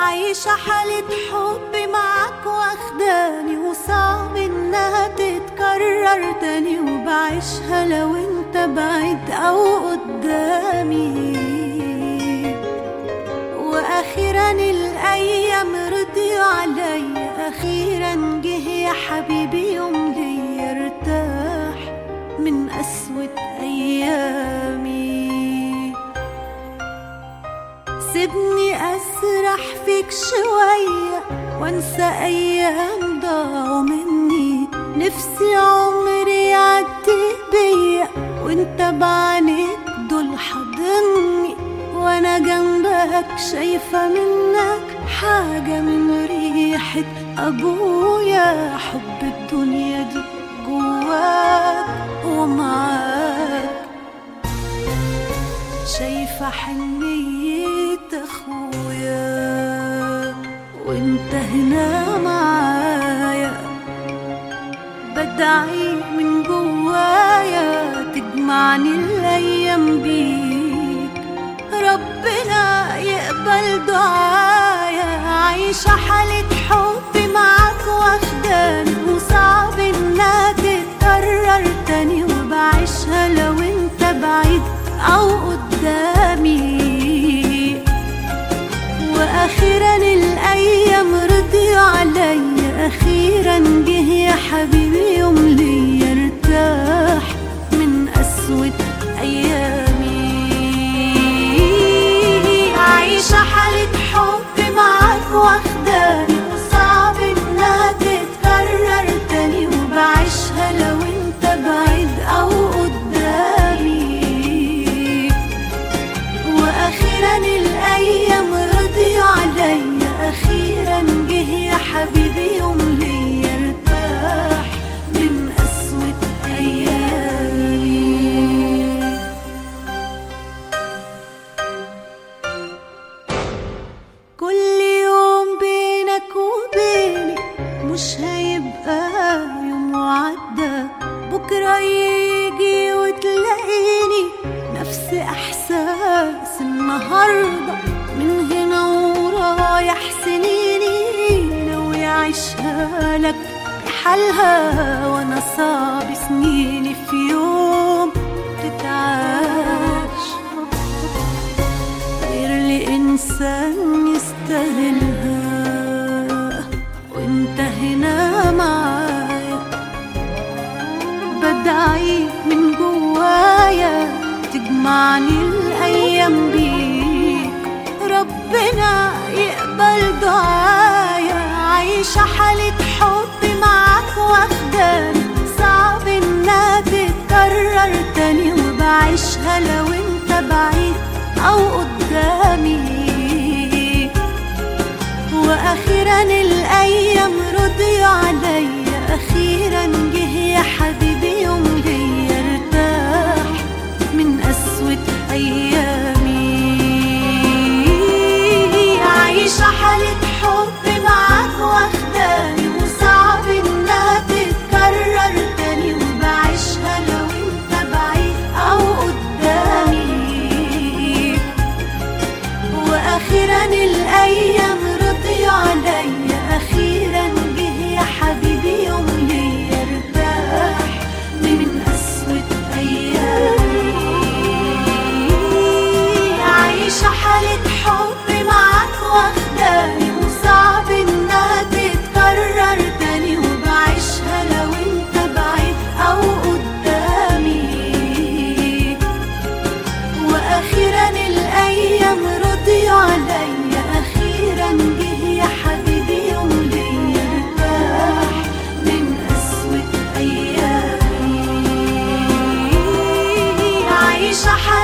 عايشة حالة حب معاك واخداني وصعب إنها تتكرر تاني وبعيشها لو أنت بعيد أو قدامي. وأخيرا الأيام رضيوا عليا أخيرا جه يا حبيبي يوم لي ارتاح من قسوة ايامي سيبني أسرح فيك شوية وانسى أيام ضاعوا مني نفسي عمري يعدي بيا وانت بعينيك دول حاضني وأنا جنبك شايفة منك حاجة من ريحة أبويا. حب الدنيا دي جواك ومعاك. شايفة حنية وانت هنا معايا. بدعي من جوايا تجمعني الأيام بيك. ربنا يقبل دعايا. عايشة حالة حب معاك واخداني. وصعب انها تتكرر تاني. وبعيشها لو أنت بعيد أو قدامي. وأخيرا الأيام رضيوا عليا أخيرا جه يا حبيبي يوم لي وعدى بكرة يجي وتلاقيني نفس إحساس النهاردة. من هنا ورايح سنيني لو يعيشها لك بحالها وأنا صعب سنيني في يوم تتعاش. غير لإنسان يستاهلها. وأنت هنا تجمعني الأيام بيك ربنا يقبل دعايا. عايشة حالة حب معاك واخداني صعب انها تتكرر تاني وبعيشها لو أنت بعيد أو قدامي. وأخيرا الأيام رضيوا عليا أخيرا جه يا حبيبي. حالة حب معاك وأخداني وصعب انها تتكرر تاني وبعيشها لو أنت بعيد أو قدامي. وأخيرا الأيام رضيوا عليا أخيرا جه يا حبيبي يوم ليا ارتاح من قسوة أيامي. عايشة حياتي